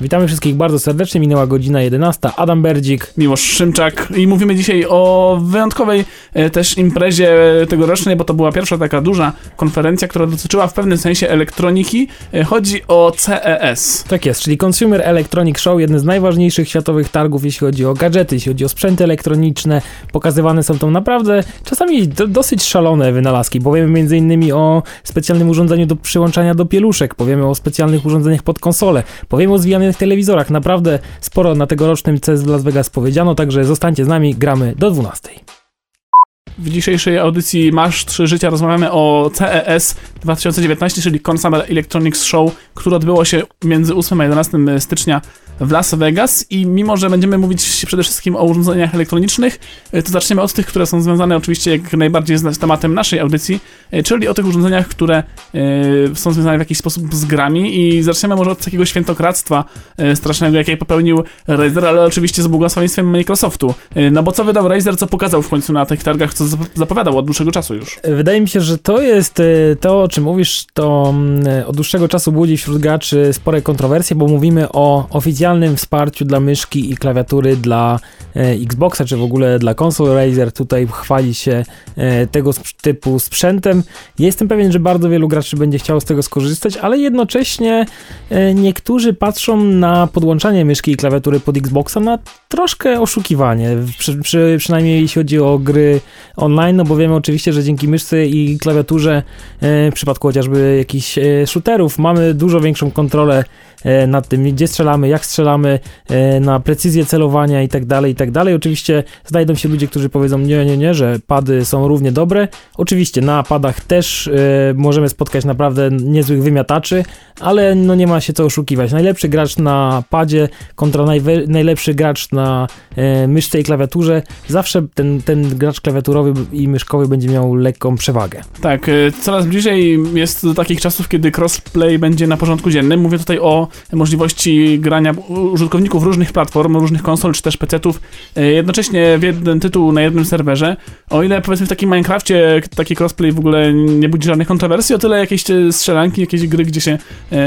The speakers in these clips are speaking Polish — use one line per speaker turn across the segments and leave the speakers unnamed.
Witamy wszystkich bardzo serdecznie, minęła godzina 11, Adam Berdzik.
Miłosz Szymczak i mówimy dzisiaj o wyjątkowej e, też imprezie tegorocznej, bo to była pierwsza taka duża konferencja, która dotyczyła w pewnym sensie elektroniki. E, Chodzi o CES.
Tak jest, czyli Consumer Electronic Show, jeden z najważniejszych światowych targów, jeśli chodzi o gadżety, jeśli chodzi o sprzęty elektroniczne. Pokazywane są tam naprawdę czasami do, dosyć szalone wynalazki. Powiemy m.in. o specjalnym urządzeniu do przyłączania do pieluszek, powiemy o specjalnych urządzeniach pod konsolę, powiemy o zwijanych telewizorach. Naprawdę sporo na tegorocznym CES w Las Vegas powiedziano, także zostańcie z nami, gramy do 12.
W dzisiejszej audycji Masz 3 Życia rozmawiamy o CES 2019, czyli Consumer Electronics Show, które odbyło się między 8 a 11 stycznia w Las Vegas i mimo, że będziemy mówić przede wszystkim o urządzeniach elektronicznych, e, to zaczniemy od tych, które są związane oczywiście jak najbardziej z tematem naszej audycji, e, czyli o tych urządzeniach, które e, są związane w jakiś sposób z grami i zaczniemy może od takiego świętokradztwa e, strasznego, jakie popełnił Razer, ale oczywiście z błogosławieństwem Microsoftu. E, No bo co wydał Razer, co pokazał w końcu na tych targach, co zapowiadał od dłuższego czasu już.
Wydaje mi się, że to jest e, to, o czym mówisz, to mm, od dłuższego czasu budzi wśród graczy spore kontrowersje, bo mówimy o oficjalnym wsparciu dla myszki i klawiatury dla e, Xboxa, czy w ogóle dla konsol. Razer tutaj chwali się e, tego typu sprzętem. Jestem pewien, że bardzo wielu graczy będzie chciało z tego skorzystać, ale jednocześnie e, niektórzy patrzą na podłączanie myszki i klawiatury pod Xboxa na troszkę oszukiwanie, przy, przy, przynajmniej jeśli chodzi o gry online, no bo wiemy oczywiście, że dzięki myszce i klawiaturze e, w przypadku chociażby jakichś e, shooterów mamy dużo większą kontrolę nad tym, gdzie strzelamy, jak strzelamy, e, na precyzję celowania i tak dalej, i tak dalej. Oczywiście znajdą się ludzie, którzy powiedzą nie, nie, nie, że pady są równie dobre. Oczywiście na padach też e, możemy spotkać naprawdę niezłych wymiataczy, ale no nie ma się co oszukiwać. Najlepszy gracz na padzie kontra najlepszy gracz na e, myszce i klawiaturze, zawsze ten, ten gracz klawiaturowy i myszkowy będzie miał lekką przewagę.
Tak, coraz bliżej jest do takich czasów, kiedy crossplay będzie na porządku dziennym. Mówię tutaj o możliwości grania użytkowników różnych platform, różnych konsol czy też PC-ów y, jednocześnie w jeden tytuł na jednym serwerze. O ile powiedzmy w takim Minecrafcie taki crossplay w ogóle nie budzi żadnych kontrowersji, o tyle jakieś e, strzelanki, jakieś gry, gdzie się e,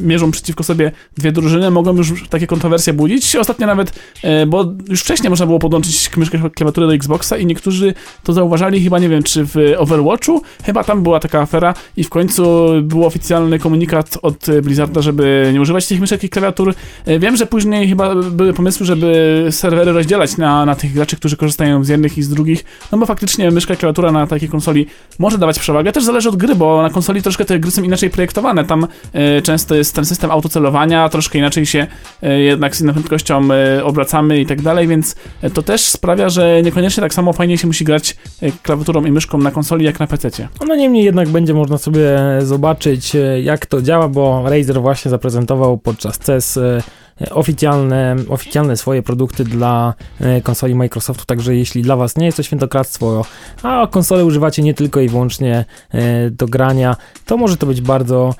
mierzą przeciwko sobie dwie drużyny, mogą już takie kontrowersje budzić. Ostatnio nawet, e, bo już wcześniej można było podłączyć myszkę klawiaturę do Xboxa i niektórzy to zauważali, chyba nie wiem, czy w Overwatchu, chyba tam była taka afera i w końcu był oficjalny komunikat od Blizzarda, żeby nie używać tych myszek i klawiatur. E, Wiem, że później chyba były pomysły, żeby serwery rozdzielać na, na tych graczy, którzy korzystają z jednych i z drugich, no bo faktycznie myszka i klawiatura na takiej konsoli może dawać przewagę. Też zależy od gry, bo na konsoli troszkę te gry są inaczej projektowane. Tam e, często jest ten system autocelowania, troszkę inaczej się e, jednak z inną prędkością e, obracamy i tak dalej, więc e, to też sprawia, że niekoniecznie tak samo fajnie się musi grać e, klawiaturą i myszką na konsoli jak na PC.
No niemniej jednak będzie można sobie zobaczyć, jak to działa, bo Razer właśnie zaprezentował podczas CES e, oficjalne, oficjalne swoje produkty dla e, konsoli Microsoftu, także jeśli dla Was nie jest to świętokradztwo, a konsolę używacie nie tylko i wyłącznie e, do grania, to może to być bardzo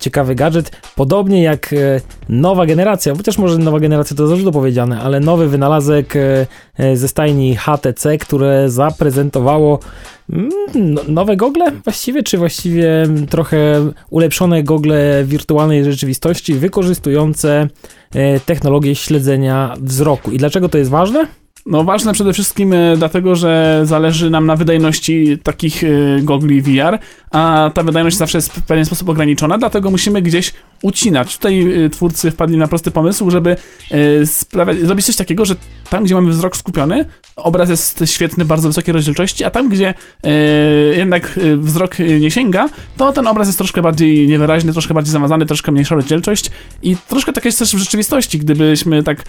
ciekawy gadżet, podobnie jak nowa generacja, chociaż może nowa generacja to za dużo powiedziane, ale nowy wynalazek ze stajni HTC, które zaprezentowało no- nowe gogle właściwie, czy właściwie trochę ulepszone gogle wirtualnej rzeczywistości wykorzystujące e, technologię śledzenia wzroku. I dlaczego to jest ważne?
No ważne przede wszystkim e, dlatego, że zależy nam na wydajności takich e, gogli VR, a ta wydajność zawsze jest w pewien sposób ograniczona, dlatego musimy gdzieś ucinać. Tutaj e, twórcy wpadli na prosty pomysł, żeby sprawiać, zrobić coś takiego, że tam, gdzie mamy wzrok skupiony, obraz jest świetny, bardzo wysokiej rozdzielczości, a tam, gdzie jednak wzrok nie sięga, to ten obraz jest troszkę bardziej niewyraźny, troszkę bardziej zamazany, troszkę mniejsza rozdzielczość i troszkę tak jest też w rzeczywistości, gdybyśmy tak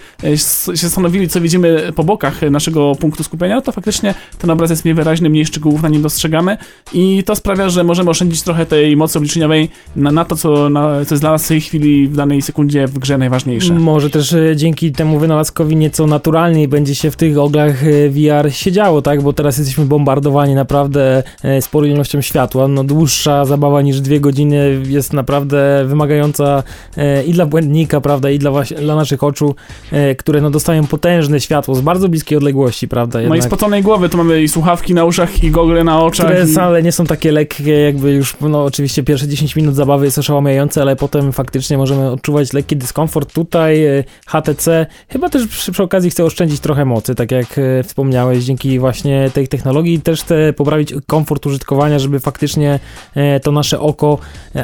się zastanowili, co widzimy po bokach naszego punktu skupienia, to faktycznie ten obraz jest mniej wyraźny, mniej szczegółów na nim dostrzegamy i to sprawia, że możemy oszczędzić trochę tej mocy obliczeniowej na, na to, co, na, co jest dla nas w tej chwili, w danej sekundzie w grze najważniejsze.
Może też e, dzięki temu wynalazkowi nieco naturalniej będzie się w tych goglach e, VR siedziało, tak? Bo teraz jesteśmy bombardowani naprawdę e, sporą ilością światła. No dłuższa zabawa niż dwie godziny jest naprawdę wymagająca e, i dla błędnika, prawda, i dla, dla naszych oczu, e, które no dostają potężne światło z bardzo bliskiej odległości, prawda?
Jednak, no i spoconej głowy, to mamy i słuchawki na uszach, i gogle na oczach.
Które
i...
wcale nie są takie lekkie, jakby już, no oczywiście pierwsze 10 minut zabawy jest oszałamiające, ale potem faktycznie możemy odczuwać lekki dyskomfort. Tutaj e, HTC chyba też przy, przy okazji chce oszczędzić trochę mocy, tak jak e, wspomniałeś, dzięki właśnie tej technologii też chce poprawić komfort użytkowania, żeby faktycznie e, to nasze oko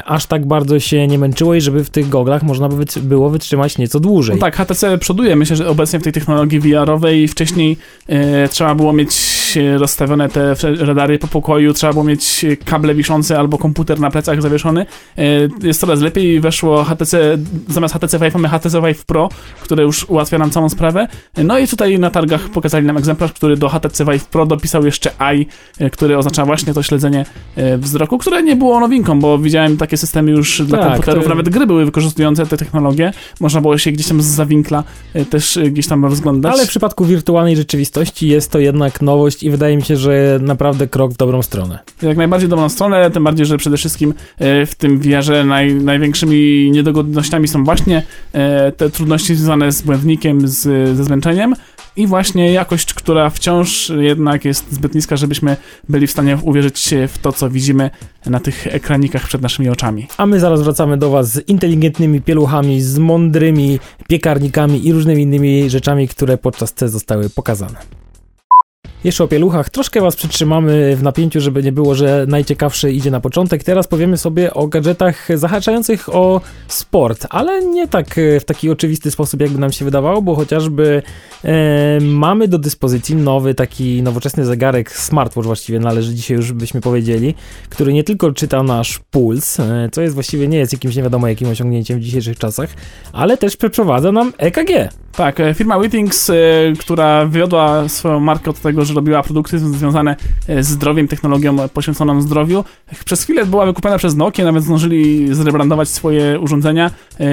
aż tak bardzo się nie męczyło i żeby w tych goglach można by było wytrzymać nieco dłużej.
No tak, HTC przoduje, myślę, że obecnie w tej technologii VR-owej wcześniej e, trzeba było mieć rozstawione te radary po pokoju, trzeba było mieć kable wiszące albo komputer na plecach zawieszony. E, jest coraz lepiej, weszło HTC, zamiast HTC Vive mamy HTC Vive Pro, które już ułatwia nam całą sprawę. No i tutaj na targach pokazali nam egzemplarz, który do HTC Vive Pro dopisał jeszcze e, który oznacza właśnie to śledzenie e, wzroku, które nie było nowinką, bo widziałem takie systemy już dla tak, komputerów, to... nawet gry były wykorzystujące te technologie. Można było się gdzieś tam z zawinkla też gdzieś tam rozglądać.
Ale w przypadku wirtualnej rzeczywistości jest to jednak nowość i wydaje mi się, że naprawdę krok w dobrą stronę.
Jak najbardziej dobrą stronę, tym bardziej, że przede wszystkim e, w tym VR-ze naj, największymi niedogodnościami są właśnie e, te trudności związane z błędnikiem, z, ze zmęczeniem i właśnie jakość, która wciąż jednak jest zbyt niska, żebyśmy byli w stanie uwierzyć w to, co widzimy na tych ekranikach przed naszymi oczami.
A my zaraz wracamy do Was z inteligentnymi pieluchami, z mądrymi piekarnikami i różnymi innymi rzeczami, które podczas C zostały pokazane. Jeszcze o pieluchach. Troszkę Was przytrzymamy w napięciu, żeby nie było, że najciekawsze idzie na początek. Teraz powiemy sobie o gadżetach zahaczających o sport, ale nie tak e, w taki oczywisty sposób, jakby nam się wydawało, bo chociażby e, mamy do dyspozycji nowy, taki nowoczesny zegarek, smartwatch właściwie należy dzisiaj już byśmy powiedzieli, który nie tylko czyta nasz puls, e, co jest właściwie nie jest jakimś nie wiadomo jakim osiągnięciem w dzisiejszych czasach, ale też przeprowadza nam EKG.
Tak, e, firma Wittings, e, która wywiodła swoją markę od tego, że robiła produkty związane e, z zdrowiem, technologią poświęconą zdrowiu, przez chwilę była wykupiona przez Nokia, nawet zdążyli zrebrandować swoje urządzenia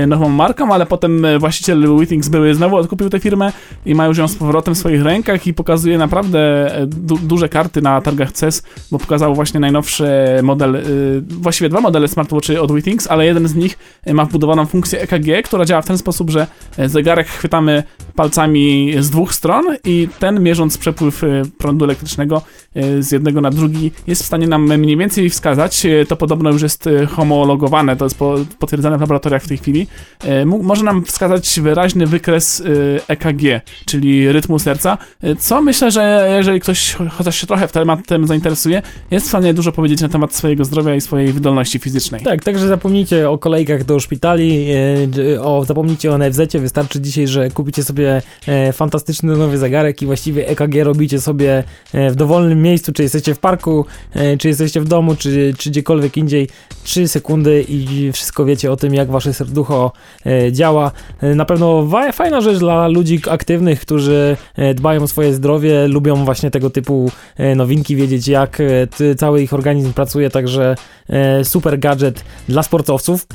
nową marką, ale potem właściciel Wittings były znowu odkupił tę firmę i ma już ją z powrotem w swoich rękach i pokazuje naprawdę du duże karty na targach CES, bo pokazał właśnie najnowszy model, właściwie dwa modele smartwatchy od Wittings, ale jeden z nich ma wbudowaną funkcję EKG, która działa w ten sposób, że zegarek chwytamy palcami z dwóch stron i ten mierząc przepływ prądu elektrycznego y, z jednego na drugi jest w stanie nam mniej więcej wskazać. Y, to podobno już jest homologowane, to jest potwierdzone w laboratoriach w tej chwili. Może nam wskazać wyraźny wykres EKG, czyli rytmu serca, co myślę, że jeżeli ktoś chociaż się trochę w tematem zainteresuje, jest w stanie dużo powiedzieć na temat swojego zdrowia i swojej wydolności fizycznej.
Tak, także zapomnijcie o kolejkach do szpitali, o, zapomnijcie o NFZ, wystarczy dzisiaj, że kupicie sobie e, fantastyczny nowy zegarek i właściwie EKG robicie sobie e, w dowolnym miejscu, czy jesteście w parku, e, czy jesteście w domu, czy, czy gdziekolwiek indziej. 3 sekundy i wszystko wiecie o tym, jak wasze serducho działa. Na pewno fajna rzecz dla ludzi aktywnych, którzy dbają o swoje zdrowie, lubią właśnie tego typu nowinki, wiedzieć jak cały ich organizm pracuje, także super gadżet dla sportowców.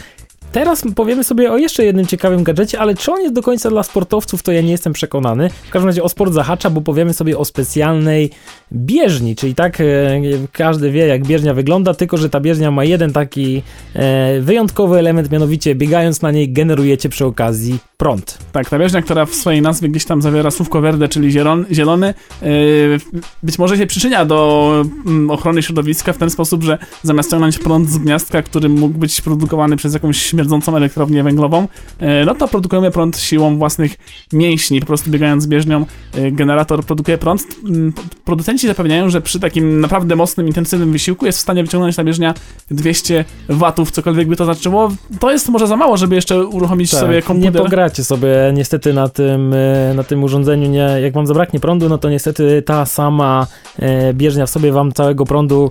Teraz powiemy sobie o jeszcze jednym ciekawym gadżecie, ale czy on jest do końca dla sportowców, to ja nie jestem przekonany. W każdym razie o sport zahacza, bo powiemy sobie o specjalnej bieżni, czyli tak e, każdy wie jak bieżnia wygląda, tylko że ta bieżnia ma jeden taki e, wyjątkowy element, mianowicie biegając na niej generujecie przy okazji prąd.
Tak, ta bieżnia, która w swojej nazwie gdzieś tam zawiera słówko verde, czyli zielony, zielony e, być może się przyczynia do mm, ochrony środowiska w ten sposób, że zamiast ciągnąć prąd z gniazdka, który mógł być produkowany przez jakąś śmierdzącą elektrownię węglową, e, no to produkujemy prąd siłą własnych mięśni. Po prostu biegając z bieżnią, e, generator produkuje prąd. Mm, producenci zapewniają, że przy takim naprawdę mocnym, intensywnym wysiłku jest w stanie wyciągnąć ta bieżnia 200 watów, cokolwiek by to znaczyło. To jest może za mało, żeby jeszcze uruchomić tak, sobie komputer.
Nie pogracie sobie niestety na tym, e, na tym urządzeniu. Nie, jak wam zabraknie prądu, no to niestety ta sama bieżnia w sobie wam całego prądu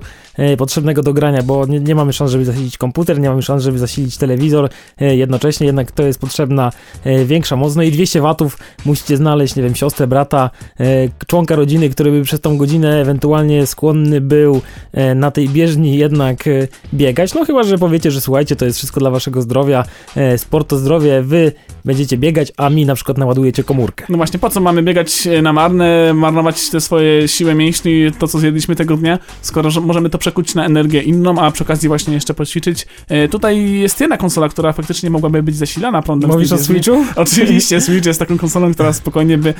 potrzebnego do grania, bo nie, nie, mamy szans, żeby zasilić komputer, nie mamy szans, żeby zasilić telewizor e, jednocześnie, jednak to jest potrzebna e, większa moc. No i 200 watów musicie znaleźć, nie wiem, siostrę, brata, członka rodziny, który by przez tą godzinę ewentualnie skłonny był na tej bieżni jednak biegać. No chyba, że powiecie, że słuchajcie, to jest wszystko dla waszego zdrowia, sport to zdrowie, wy będziecie biegać, a mi na przykład naładujecie komórkę.
No właśnie, po co mamy biegać e, na marne, marnować te swoje siłę mięśni, to co zjedliśmy tego dnia, skoro że możemy to przekuć na energię inną, a przy okazji właśnie jeszcze poćwiczyć. E, tutaj jest jedna konsola, która faktycznie mogłaby być zasilana prądem.
Mówisz o. Switchu?
Oczywiście, Switch jest taką konsolą, która spokojnie by e,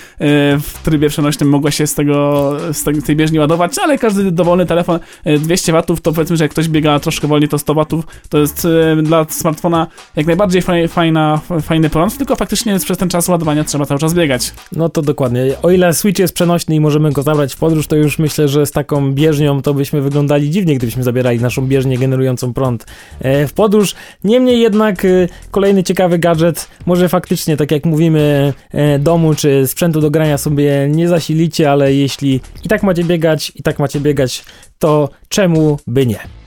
w trybie przenośnym mogła się z tego, z tej- bieżni ładować, ale każdy dowolny telefon e, 200 watów, to powiedzmy, że jak ktoś biega troszkę wolniej, to 100 watów, to jest e, dla smartfona jak najbardziej faj, fajna, fajny prąd, tylko faktycznie przez ten czas ładowania trzeba cały czas biegać.
No to dokładnie. O ile Switch jest przenośny i możemy go zabrać w podróż, to już myślę, że z taką bieżnią to byśmy wyglądali dziwnie, gdybyśmy zabierali naszą bieżnię generującą prąd e, w podróż. Niemniej jednak e, kolejny ciekawy gadżet, może faktycznie, tak jak mówimy, e, domu czy sprzętu do grania sobie nie zasilicie, ale jeśli i tak macie biegać, i tak macie biegać, to czemu by nie?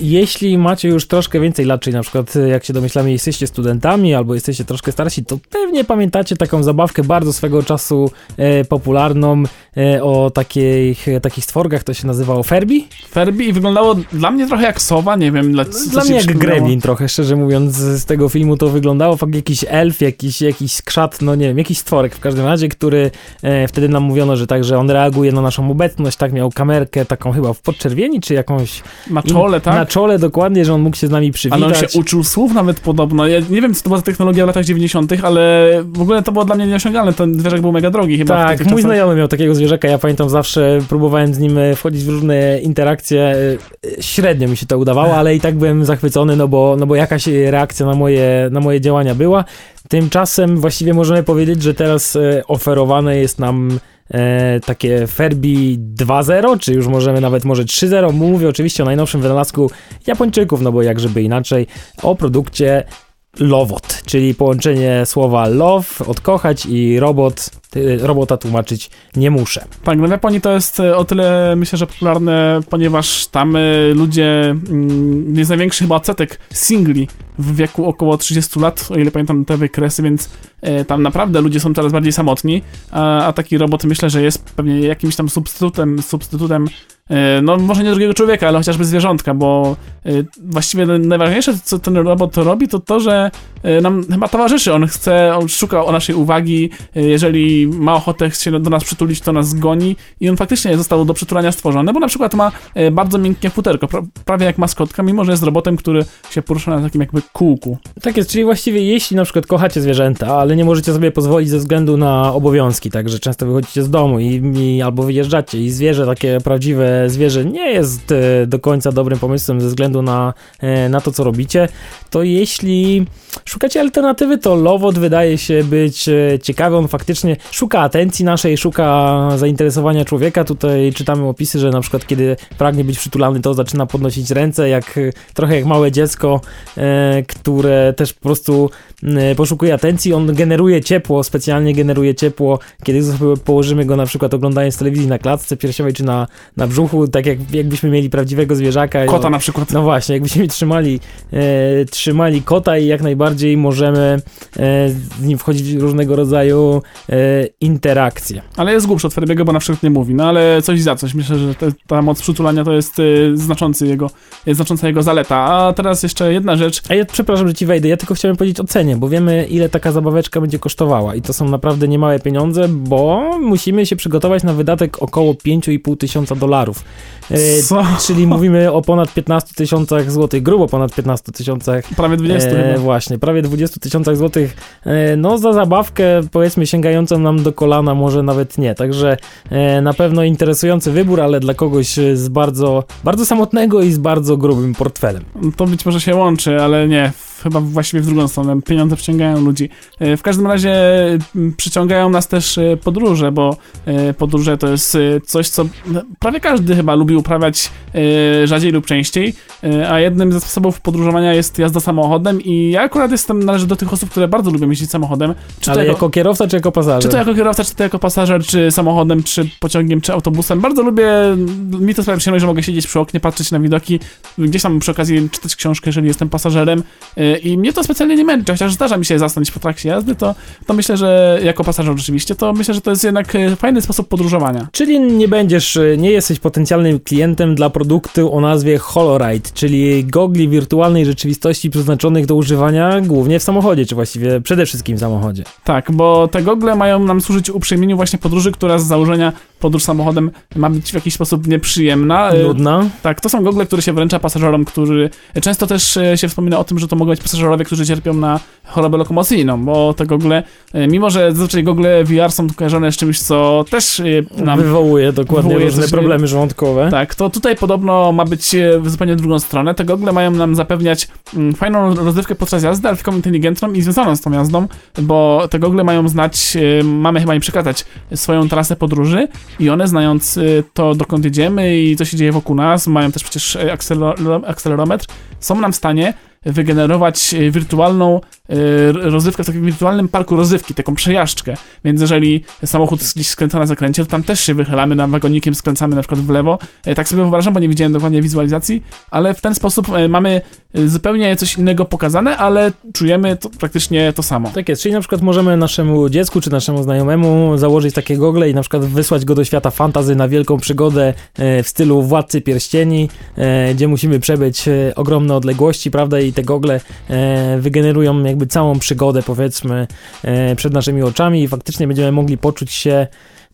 Jeśli macie już troszkę więcej lat, czyli na przykład e, jak się domyślamy jesteście studentami albo jesteście troszkę starsi, to pewnie pamiętacie taką zabawkę bardzo swego czasu e, popularną e, o takich, e, takich stworkach, to się nazywało Furby.
Furby i wyglądało dla mnie trochę jak sowa, nie wiem, dla,
Dla mnie jak gremlin trochę, szczerze mówiąc, z tego filmu to wyglądało fakt jakiś elf, jakiś, jakiś skrzat, no nie wiem, jakiś stworek w każdym razie, który e, wtedy nam mówiono, że tak, że on reaguje na naszą obecność, tak miał kamerkę taką chyba w podczerwieni, czy jakąś
Na czole, tak?
Na czole dokładnie, że on mógł się z nami przywitać.
Ale on się uczył słów nawet podobno. Ja nie wiem, co to była technologia w latach 90., ale w ogóle to było dla mnie nieosiągalne. Ten zwierzak był mega drogi chyba.
Tak, mój
czasach.
znajomy miał takiego zwierzaka, ja pamiętam zawsze próbowałem z nim e, wchodzić w różne interakcje, e, średnio mi się to udawało, ale i tak byłem zachwycony, no bo, no bo jakaś reakcja na moje, na moje działania była. Tymczasem właściwie możemy powiedzieć, że teraz e, oferowane jest nam e, takie Furby 2.0, czy już możemy nawet może 3.0, mówię oczywiście o najnowszym wynalazku Japończyków, no bo jak żeby inaczej, o produkcie Lovot, czyli połączenie słowa love, odkochać i robot, robota tłumaczyć nie muszę.
Tak, w Japonii to jest e, o tyle myślę, że popularne, ponieważ tam e, ludzie, mm, jest największy chyba odsetek singli w wieku około 30 lat, o ile pamiętam te wykresy, więc e, tam naprawdę ludzie są coraz bardziej samotni, a, a taki robot myślę, że jest pewnie jakimś tam substytutem, substytutem no może nie drugiego człowieka, ale chociażby zwierzątka, bo e, właściwie najważniejsze, co ten robot robi, to to, że e, nam chyba towarzyszy, on chce, on szuka o naszej uwagi, e, jeżeli ma ochotę się do nas przytulić, to nas goni i on faktycznie został do przytulania stworzony, bo na przykład ma e, bardzo miękkie futerko, pra, prawie jak maskotka, mimo że jest robotem, który się porusza na takim jakby kółku.
Tak jest, czyli właściwie jeśli na przykład kochacie zwierzęta, ale nie możecie sobie pozwolić ze względu na obowiązki, także często wychodzicie z domu i, i albo wyjeżdżacie i zwierzę, takie prawdziwe zwierzę nie jest e, do końca dobrym pomysłem ze względu na, e, na to, co robicie, to jeśli szukacie alternatywy, to Lovot wydaje się być e, ciekawy, on faktycznie szuka atencji naszej, szuka zainteresowania człowieka, tutaj czytamy opisy, że na przykład kiedy pragnie być przytulany, to zaczyna podnosić ręce, jak trochę jak małe dziecko, które też po prostu poszukuje atencji. On generuje ciepło, specjalnie generuje ciepło, kiedy położymy go na przykład oglądając telewizji na klatce piersiowej czy na, na brzuchu, tak jak, jakbyśmy mieli prawdziwego zwierzaka.
Kota
no,
na przykład.
no właśnie, jakbyśmy trzymali, e, trzymali kota i jak najbardziej możemy e, z nim wchodzić w różnego rodzaju e, interakcje.
Ale jest głupszy od Ferbiego, bo na przykład nie mówi, no ale coś za coś. Myślę, że te, ta moc przytulania to jest y, znaczący jego, jest znacząca jego zaleta. A teraz jeszcze jedna rzecz.
A ja przepraszam, że ci wejdę, ja tylko chciałem powiedzieć o cenie, bo wiemy ile taka zabaweczka będzie kosztowała i to są naprawdę niemałe pieniądze, bo musimy się przygotować na wydatek około 5,5 tysiąca dolarów. E,
Co?
Czyli mówimy o ponad 15 tysiącach złotych, grubo ponad 15 tysiącach
Prawie 20
E, właśnie, prawie 20 tysiącach złotych. E, no za zabawkę, powiedzmy, sięgającą nam do kolana, może nawet nie. Także e, na pewno interesujący wybór, ale dla kogoś z bardzo, bardzo samotnego i z bardzo grubym portfelem.
To być może się łączy, ale nie. Chyba właściwie w drugą stronę. Pieniądze przyciągają ludzi. E, W każdym razie przyciągają nas też e, podróże, bo podróże to jest coś, co no, prawie każdy chyba lubi uprawiać e, rzadziej lub częściej, e, a jednym ze sposobów podróżowania jest jazda samochodem i ja akurat jestem, należę do tych osób, które bardzo lubią jeździć samochodem. Czy
ale
to
jako kierowca, czy jako pasażer?
Czy to jako kierowca, czy to jako pasażer, czy samochodem, czy pociągiem, czy autobusem. Bardzo lubię, mi to sprawia przyjemność, że mogę siedzieć przy oknie, patrzeć na widoki, gdzieś tam przy okazji czytać książkę, jeżeli jestem pasażerem yy, i mnie to specjalnie nie męczy, chociaż zdarza mi się zasnąć po trakcie jazdy, to, to myślę, że jako pasażer rzeczywiście, to myślę, że to jest jednak yy, fajny sposób podróżowania.
Czyli nie będziesz, nie jesteś po potencjalnym klientem dla produktu o nazwie HoloRide, czyli gogli wirtualnej rzeczywistości przeznaczonych do używania głównie w samochodzie, czy właściwie przede wszystkim w samochodzie.
Tak, bo te gogle mają nam służyć uprzejmieniu właśnie podróży, która z założenia podróż samochodem ma być w jakiś sposób nieprzyjemna. E,
Nudna.
Tak, to są gogle, które się wręcza pasażerom, którzy... Często też e, się wspomina o tym, że to mogą być pasażerowie, którzy cierpią na chorobę lokomocyjną, bo te gogle, e, mimo że zazwyczaj gogle VR są kojarzone z czymś, co też nam...
Wywołuje dokładnie
wywołuje
różne
coś-
problemy żołądkowe.
Tak, to tutaj podobno ma być w zupełnie drugą stronę. Te gogle mają nam zapewniać mm, fajną rozrywkę podczas jazdy, ale taką inteligentną i związaną z tą jazdą, bo te gogle mają znać, mamy chyba im przekazać swoją trasę podróży i one znając e, to, dokąd jedziemy i co się dzieje wokół nas, mają też przecież akcelero- akcelerometr, są nam w stanie wygenerować e, wirtualną e, rozrywkę w takim wirtualnym parku rozrywki, taką przejażdżkę. Więc jeżeli samochód gdzieś skręca na zakręcie, to tam też się wychylamy nam wagonikiem, skręcamy na przykład w lewo. E, Tak sobie wyobrażam, bo nie widziałem dokładnie wizualizacji, ale w ten sposób mamy zupełnie coś innego pokazane, ale czujemy to, praktycznie to samo.
Tak jest, czyli na przykład możemy naszemu dziecku czy naszemu znajomemu założyć takie gogle i na przykład wysłać go do świata fantazy na wielką przygodę w stylu Władcy Pierścieni, gdzie musimy przebyć ogromne odległości, prawda, i te gogle e, wygenerują jakby całą przygodę, powiedzmy, e, przed naszymi oczami i faktycznie będziemy mogli poczuć się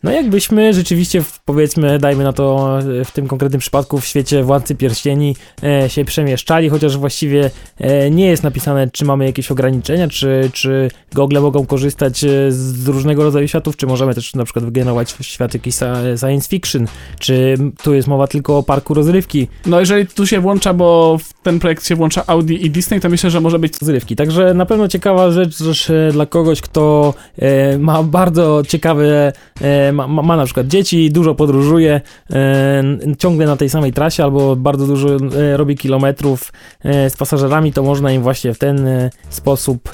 no jakbyśmy rzeczywiście, w, powiedzmy, dajmy na to w tym konkretnym przypadku w świecie Władcy Pierścieni e, się przemieszczali, chociaż właściwie e, nie jest napisane, czy mamy jakieś ograniczenia, czy, czy gogle mogą korzystać e, z różnego rodzaju światów, czy możemy też na przykład wygenerować świat jakiś science fiction, czy tu jest mowa tylko o parku rozrywki,
No jeżeli tu się włącza, bo w ten projekt się włącza Audi i Disney, to myślę, że może być
rozrywki. Także na pewno ciekawa rzecz też dla kogoś, kto e, ma bardzo ciekawe, e, ma, ma, na przykład dzieci, dużo podróżuje, e, ciągle na tej samej trasie albo bardzo dużo e, robi kilometrów e, z pasażerami, to można im właśnie w ten sposób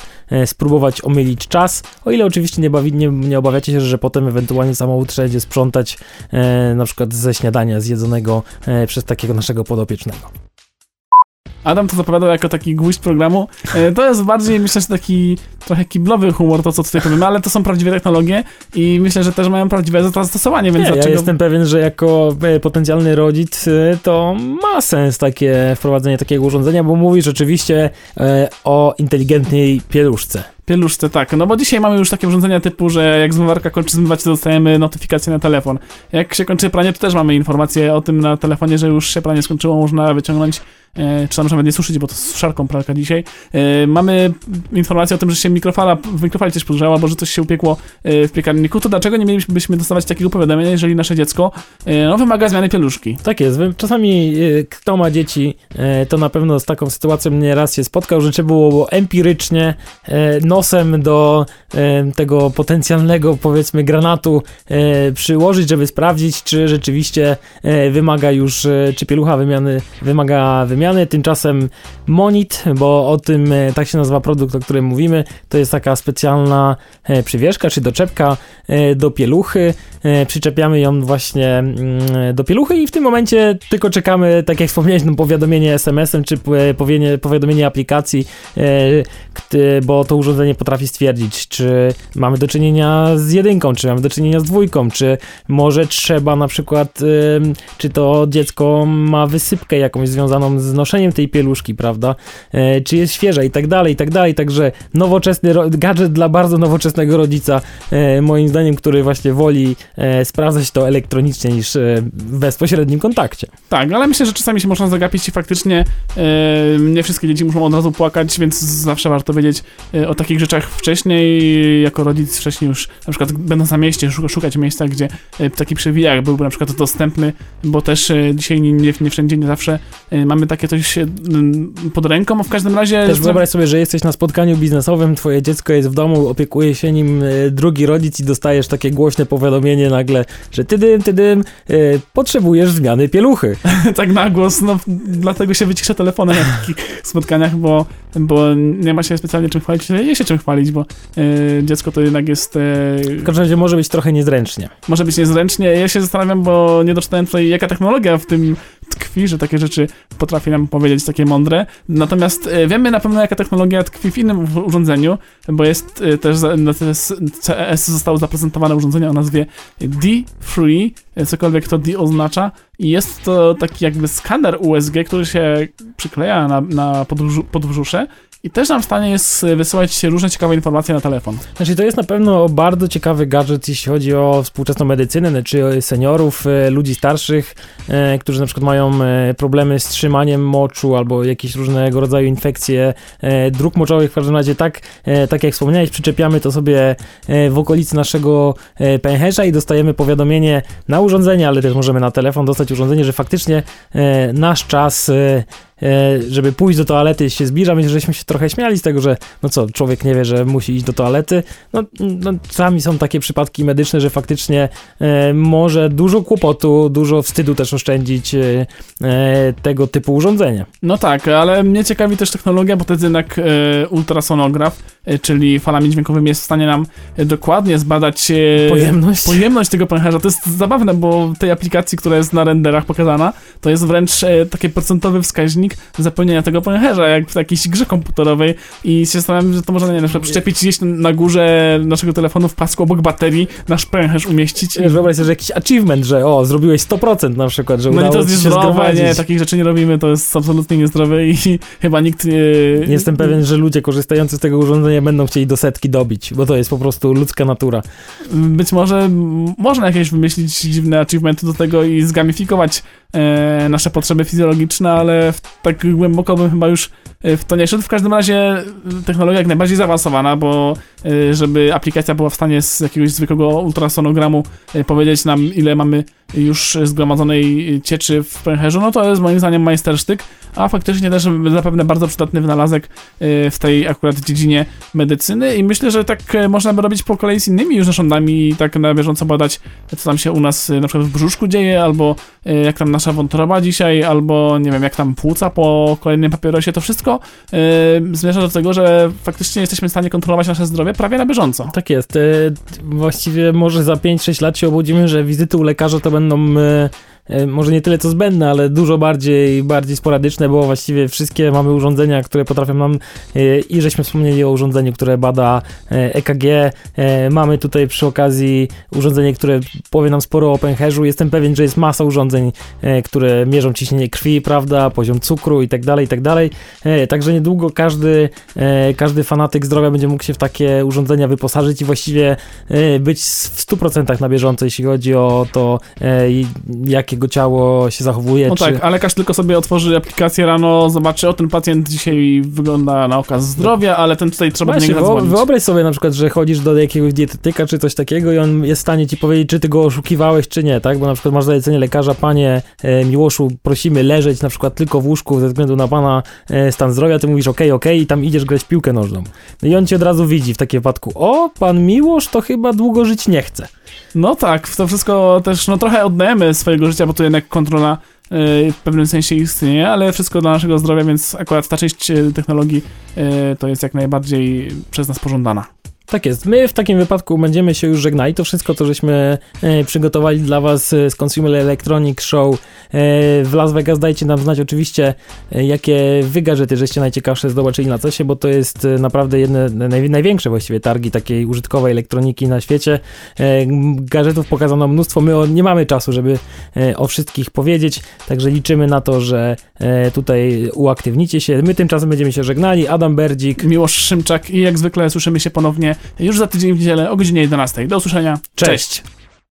spróbować omylić czas, o ile oczywiście nie, bawi, nie, nie obawiacie się, że potem ewentualnie samochód trzeba będzie sprzątać na przykład ze śniadania zjedzonego przez takiego naszego podopiecznego.
Adam to zapowiadał jako taki gwóźdź programu. E, To jest bardziej, myślę, że taki trochę kiblowy humor, to co tutaj powiemy, ale to są prawdziwe technologie i myślę, że też mają prawdziwe zastosowanie, więc
Nie, ja
dlaczego...
jestem pewien, że jako e, potencjalny rodzic e, to ma sens takie wprowadzenie takiego urządzenia, bo mówisz rzeczywiście o inteligentnej pieluszce.
Pieluszce, tak. No bo dzisiaj mamy już takie urządzenia typu, że jak zmywarka kończy zmywać, to dostajemy notyfikację na telefon. Jak się kończy pranie, to też mamy informację o tym na telefonie, że już się pranie skończyło, można wyciągnąć, e, czy tam nawet nie suszyć, bo to z suszarką pralka dzisiaj. E, mamy informację o tym, że się mikrofala, w mikrofali coś podgrzała, bo że coś się upiekło e, w piekarniku. To dlaczego nie mielibyśmy dostawać takiego powiadomienia, jeżeli nasze dziecko e, no, wymaga zmiany pieluszki?
Tak jest. Czasami e, kto ma dzieci, e, to na pewno z taką sytuacją nieraz się spotkał, że trzeba było empirycznie e, nosem do e, tego potencjalnego, powiedzmy, granatu e, przyłożyć, żeby sprawdzić, czy rzeczywiście e, wymaga już, czy pielucha wymiany wymaga wymiany. Tymczasem Monit, bo o tym tak się nazywa produkt, o którym mówimy, to jest taka specjalna przywieszka czy doczepka do pieluchy. Przyczepiamy ją właśnie mm, do pieluchy i w tym momencie tylko czekamy, tak jak wspomniałeś, no, powiadomienie SMS-em czy powiadomienie aplikacji, bo to urządzenie potrafi stwierdzić, czy mamy do czynienia z jedynką, czy mamy do czynienia z dwójką, czy może trzeba na przykład, czy to dziecko ma wysypkę jakąś związaną z noszeniem tej pieluszki, prawda? E, czy jest świeża i tak dalej, i tak dalej. Także nowoczesny gadżet dla bardzo nowoczesnego rodzica, e, moim zdaniem, który właśnie woli e, sprawdzać to elektronicznie niż w bezpośrednim kontakcie.
Tak, ale myślę, że czasami się można zagapić i faktycznie nie wszystkie dzieci muszą od razu płakać, więc zawsze warto wiedzieć o takich rzeczach wcześniej. Jako rodzic wcześniej już na przykład będąc na mieście, szuka- szukać miejsca, gdzie e, taki przewijak byłby na przykład dostępny, bo też e, dzisiaj nie, nie, nie wszędzie, nie zawsze e, mamy takie coś pod ręką, a w każdym razie...
Też wyobraź sobie, że jesteś na spotkaniu biznesowym, twoje dziecko jest w domu, opiekuje się nim drugi rodzic i dostajesz takie głośne powiadomienie nagle, że tydym, e, potrzebujesz zmiany pieluchy.
tak na głos, no dlatego się wycisza telefony na takich spotkaniach, bo, bo nie ma się specjalnie czym chwalić, się czym chwalić, bo e, dziecko to jednak jest... E,
W każdym razie może być trochę niezręcznie.
może być niezręcznie. Ja się zastanawiam, bo nie doczytałem tutaj, jaka technologia w tym tkwi, że takie rzeczy potrafi nam powiedzieć, takie mądre. Natomiast e, wiemy na pewno, jaka technologia tkwi w innym urządzeniu, bo jest też na CES zostało zaprezentowane urządzenie o nazwie D-Free, cokolwiek to D oznacza i jest to taki jakby skaner USG, który się przykleja na, na podbrzusze i też nam w stanie jest wysyłać różne ciekawe informacje na telefon.
Znaczy to jest na pewno bardzo ciekawy gadżet, jeśli chodzi o współczesną medycynę, czy seniorów, e, ludzi starszych, e, którzy na przykład mają e, problemy z trzymaniem moczu albo jakieś różnego rodzaju infekcje dróg moczowych. W każdym razie tak, tak jak wspomniałeś, przyczepiamy to sobie w okolicy naszego pęcherza i dostajemy powiadomienie na urządzenie, ale też możemy na telefon dostać urządzenie, że faktycznie nasz czas E, żeby pójść do toalety się zbliża. Myślę, żeśmy się trochę śmiali z tego, że no co, człowiek nie wie, że musi iść do toalety. No, no czasami są takie przypadki medyczne, że faktycznie e, może dużo kłopotu, dużo wstydu też oszczędzić e, e, tego typu urządzenie.
No tak, ale mnie ciekawi też technologia, bo to jest jednak e, ultrasonograf, e, czyli falami dźwiękowymi jest w stanie nam dokładnie zbadać
pojemność.
pojemność tego pęcherza. To jest zabawne, bo tej aplikacji, która jest na renderach pokazana, to jest wręcz taki procentowy wskaźnik zapełnienia tego pęcherza, jak w jakiejś grze komputerowej i się zastanawiam, że to można, nie wiem, na przykład przyczepić gdzieś na górze naszego telefonu w pasku obok baterii, nasz pęcherz umieścić.
I... Wyobraź sobie, że jakiś achievement, że o, zrobiłeś 100% na przykład, że
no
udało
i to jest
się
zdrowe, nie, takich rzeczy nie robimy, to jest absolutnie niezdrowe i chyba nikt nie...
nie jestem pewien, że ludzie korzystający z tego urządzenia będą chcieli do setki dobić, bo to jest po prostu ludzka natura.
Być może można jakieś wymyślić dziwne achievementy do tego i zgamifikować e, nasze potrzeby fizjologiczne, ale w tak głęboko bym chyba już e, w to nie szedł. W każdym razie e, technologia jak najbardziej zaawansowana, bo e, żeby aplikacja była w stanie z jakiegoś zwykłego ultrasonogramu powiedzieć nam, ile mamy już zgromadzonej cieczy w pęcherzu, no to jest moim zdaniem majstersztyk, a faktycznie też zapewne bardzo przydatny wynalazek w tej akurat dziedzinie medycyny i myślę, że tak można by robić po kolei z innymi już narządami i tak na bieżąco badać, co tam się u nas na przykład w brzuszku dzieje, albo jak tam nasza wątroba dzisiaj, albo nie wiem, jak tam płuca po kolejnym papierosie, to wszystko yy, zmierza do tego, że faktycznie jesteśmy w stanie kontrolować nasze zdrowie prawie na bieżąco.
Tak jest. Yy, właściwie może za 5-6 lat się obudzimy, że wizyty u lekarza to będą E, może nie tyle co zbędne, ale dużo bardziej, bardziej sporadyczne, bo właściwie wszystkie mamy urządzenia, które potrafią nam, e, i żeśmy wspomnieli o urządzeniu, które bada EKG, e mamy tutaj przy okazji urządzenie, które powie nam sporo o pęcherzu, jestem pewien, że jest masa urządzeń, które mierzą ciśnienie krwi, prawda, poziom cukru i tak dalej, i tak dalej, także niedługo każdy, każdy fanatyk zdrowia będzie mógł się w takie urządzenia wyposażyć i właściwie być w 100% na bieżąco, jeśli chodzi o to, jakie jego ciało się zachowuje.
No
czy...
tak, ale lekarz tylko sobie otworzy aplikację rano, zobaczy, o ten pacjent dzisiaj wygląda na okaz zdrowia, ale ten tutaj trzeba Właśnie, do niego
Wyobraź sobie na przykład, że chodzisz do jakiegoś dietetyka czy coś takiego i on jest w stanie ci powiedzieć, czy ty go oszukiwałeś, czy nie, tak? Bo na przykład masz zalecenie lekarza, panie e, Miłoszu, prosimy leżeć na przykład tylko w łóżku ze względu na pana e, stan zdrowia, ty mówisz okej, okay, okej okay, i tam idziesz grać piłkę nożną. No i on ci od razu widzi w takim wypadku, o, pan Miłosz to chyba długo żyć nie chce.
No tak, to wszystko też, no trochę oddajemy swojego życia, bo to jednak kontrola y, w pewnym sensie istnieje, ale wszystko dla naszego zdrowia, więc akurat ta część y, technologii y, to jest jak najbardziej przez nas pożądana.
Tak jest. My w takim wypadku będziemy się już żegnali. To wszystko, co żeśmy e, przygotowali dla Was z Consumer Electronic Show e, w Las Vegas. Dajcie nam znać oczywiście, e, jakie wy gadżety żeście najciekawsze zobaczyli na CESie, bo to jest e, naprawdę jedne, naj, największe właściwie targi takiej użytkowej elektroniki na świecie. E, gadżetów pokazano mnóstwo. My nie mamy czasu, żeby e, o wszystkich powiedzieć, także liczymy na to, że tutaj uaktywnicie się. My tymczasem będziemy się żegnali. Adam Berdzik,
Miłosz Szymczak i jak zwykle słyszymy się ponownie już za tydzień w niedzielę o godzinie 11. Do usłyszenia.
Cześć. Cześć.